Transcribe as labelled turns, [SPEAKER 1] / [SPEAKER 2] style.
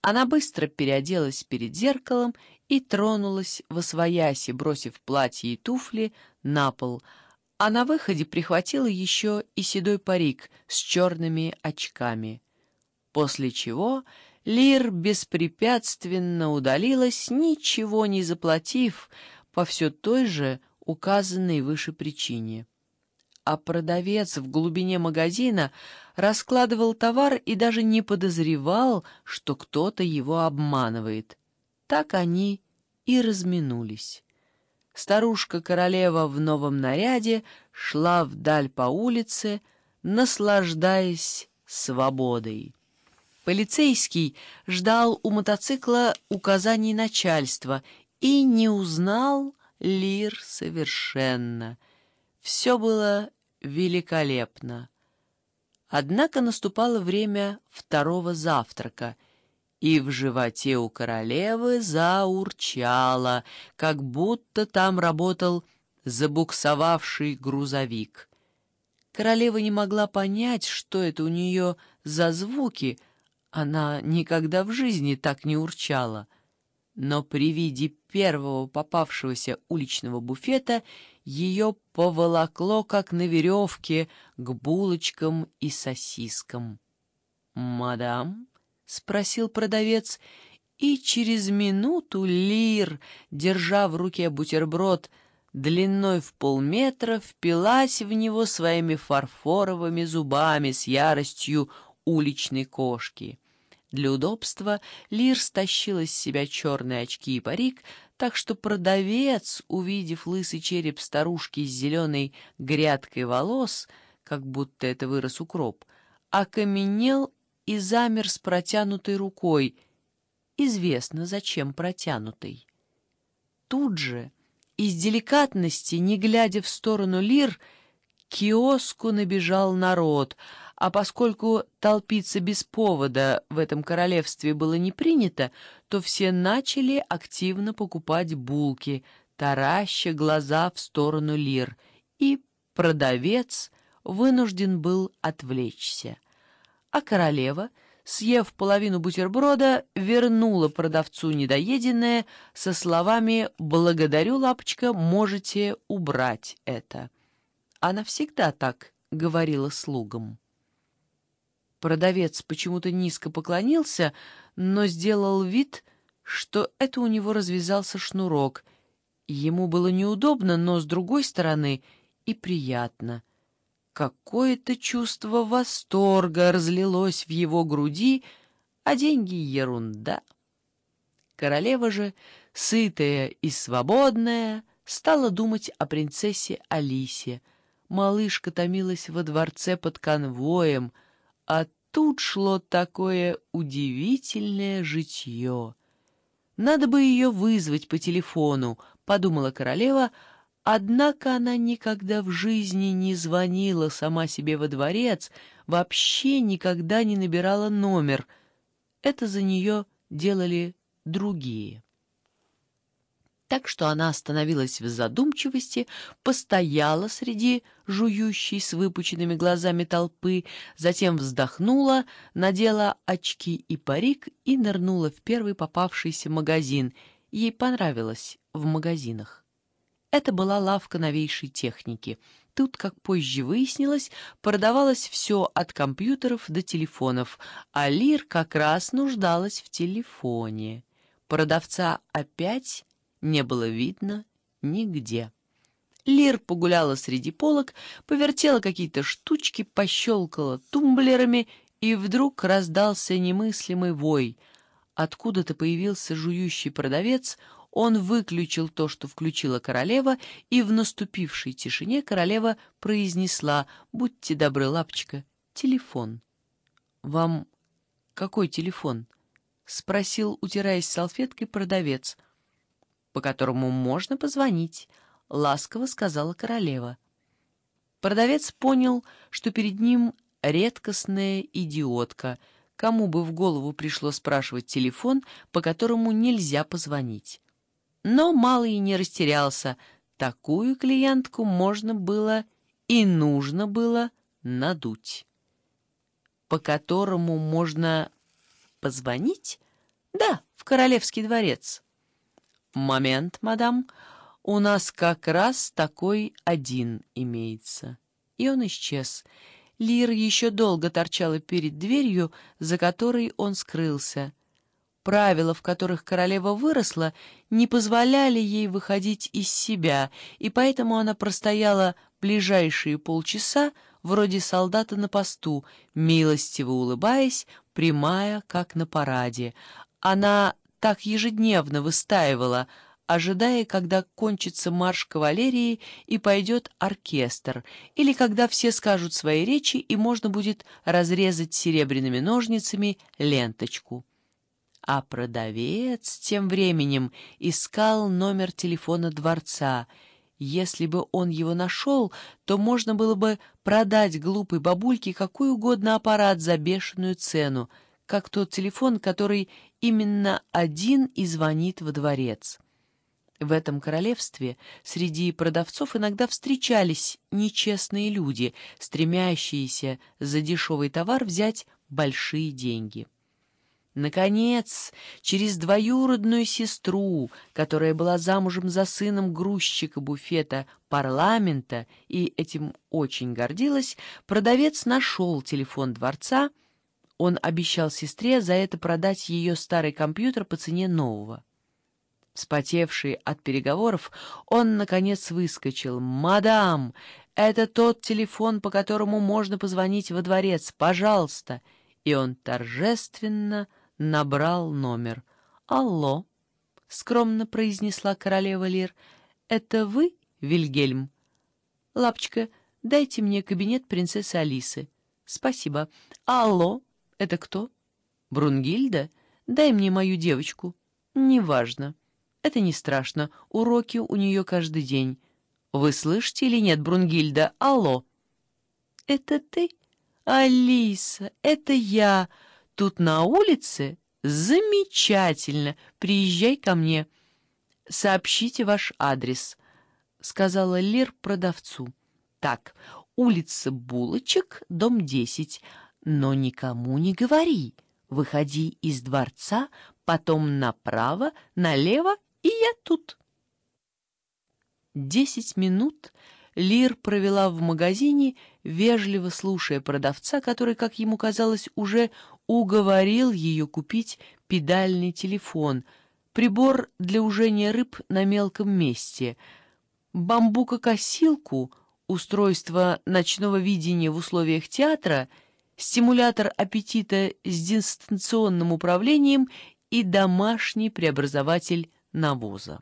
[SPEAKER 1] Она быстро переоделась перед зеркалом и тронулась во свояси, бросив платье и туфли на пол, а на выходе прихватила еще и седой парик с черными очками. После чего Лир беспрепятственно удалилась, ничего не заплатив, по все той же указанной выше причине а продавец в глубине магазина раскладывал товар и даже не подозревал, что кто-то его обманывает. Так они и разминулись. Старушка-королева в новом наряде шла вдаль по улице, наслаждаясь свободой. Полицейский ждал у мотоцикла указаний начальства и не узнал Лир совершенно. Все было великолепно. Однако наступало время второго завтрака, и в животе у королевы заурчало, как будто там работал забуксовавший грузовик. Королева не могла понять, что это у нее за звуки, она никогда в жизни так не урчала. Но при виде первого попавшегося уличного буфета ее поволокло, как на веревке, к булочкам и сосискам. «Мадам?» — спросил продавец, и через минуту Лир, держа в руке бутерброд длиной в полметра, впилась в него своими фарфоровыми зубами с яростью уличной кошки. Для удобства Лир стащил из себя черные очки и парик, так что продавец, увидев лысый череп старушки с зеленой грядкой волос, как будто это вырос укроп, окаменел и замер с протянутой рукой. Известно, зачем протянутой. Тут же, из деликатности, не глядя в сторону Лир, к киоску набежал народ — а поскольку толпиться без повода в этом королевстве было не принято, то все начали активно покупать булки, тараща глаза в сторону лир, и продавец вынужден был отвлечься. А королева, съев половину бутерброда, вернула продавцу недоеденное со словами «Благодарю, лапочка, можете убрать это». Она всегда так говорила слугам. Продавец почему-то низко поклонился, но сделал вид, что это у него развязался шнурок. Ему было неудобно, но, с другой стороны, и приятно. Какое-то чувство восторга разлилось в его груди, а деньги — ерунда. Королева же, сытая и свободная, стала думать о принцессе Алисе. Малышка томилась во дворце под конвоем — а тут шло такое удивительное житье. Надо бы ее вызвать по телефону, подумала королева, однако она никогда в жизни не звонила сама себе во дворец, вообще никогда не набирала номер. Это за нее делали другие так что она остановилась в задумчивости, постояла среди жующей с выпученными глазами толпы, затем вздохнула, надела очки и парик и нырнула в первый попавшийся магазин. Ей понравилось в магазинах. Это была лавка новейшей техники. Тут, как позже выяснилось, продавалось все от компьютеров до телефонов, а Лир как раз нуждалась в телефоне. Продавца опять не было видно нигде. Лир погуляла среди полок, повертела какие-то штучки, пощелкала тумблерами, и вдруг раздался немыслимый вой. Откуда-то появился жующий продавец, он выключил то, что включила королева, и в наступившей тишине королева произнесла «Будьте добры, лапочка, телефон». «Вам какой телефон?» — спросил, утираясь салфеткой, продавец — по которому можно позвонить», — ласково сказала королева. Продавец понял, что перед ним редкостная идиотка, кому бы в голову пришло спрашивать телефон, по которому нельзя позвонить. Но малый не растерялся. Такую клиентку можно было и нужно было надуть. «По которому можно позвонить?» Да, в Королевский дворец. Момент, мадам, у нас как раз такой один имеется. И он исчез. Лир еще долго торчала перед дверью, за которой он скрылся. Правила, в которых королева выросла, не позволяли ей выходить из себя, и поэтому она простояла ближайшие полчаса, вроде солдата на посту, милостиво улыбаясь, прямая, как на параде. Она так ежедневно выстаивала, ожидая, когда кончится марш кавалерии и пойдет оркестр, или когда все скажут свои речи и можно будет разрезать серебряными ножницами ленточку. А продавец тем временем искал номер телефона дворца. Если бы он его нашел, то можно было бы продать глупой бабульке какой угодно аппарат за бешеную цену, как тот телефон, который именно один и звонит во дворец. В этом королевстве среди продавцов иногда встречались нечестные люди, стремящиеся за дешевый товар взять большие деньги. Наконец, через двоюродную сестру, которая была замужем за сыном грузчика буфета парламента и этим очень гордилась, продавец нашел телефон дворца. Он обещал сестре за это продать ее старый компьютер по цене нового. Спотевший от переговоров, он, наконец, выскочил. «Мадам, это тот телефон, по которому можно позвонить во дворец. Пожалуйста!» И он торжественно набрал номер. «Алло», — скромно произнесла королева Лир, — «это вы, Вильгельм?» «Лапочка, дайте мне кабинет принцессы Алисы». «Спасибо. Алло, это кто?» «Брунгильда? Дай мне мою девочку». «Неважно. Это не страшно. Уроки у нее каждый день». «Вы слышите или нет, Брунгильда? Алло!» «Это ты?» «Алиса, это я!» Тут на улице замечательно. Приезжай ко мне. Сообщите ваш адрес, сказала Лир продавцу. Так, улица Булочек, дом 10. Но никому не говори. Выходи из дворца, потом направо, налево, и я тут. Десять минут Лир провела в магазине, вежливо слушая продавца, который, как ему казалось, уже уговорил ее купить педальный телефон, прибор для ужения рыб на мелком месте, бамбука-косилку, устройство ночного видения в условиях театра, стимулятор аппетита с дистанционным управлением и домашний преобразователь навоза.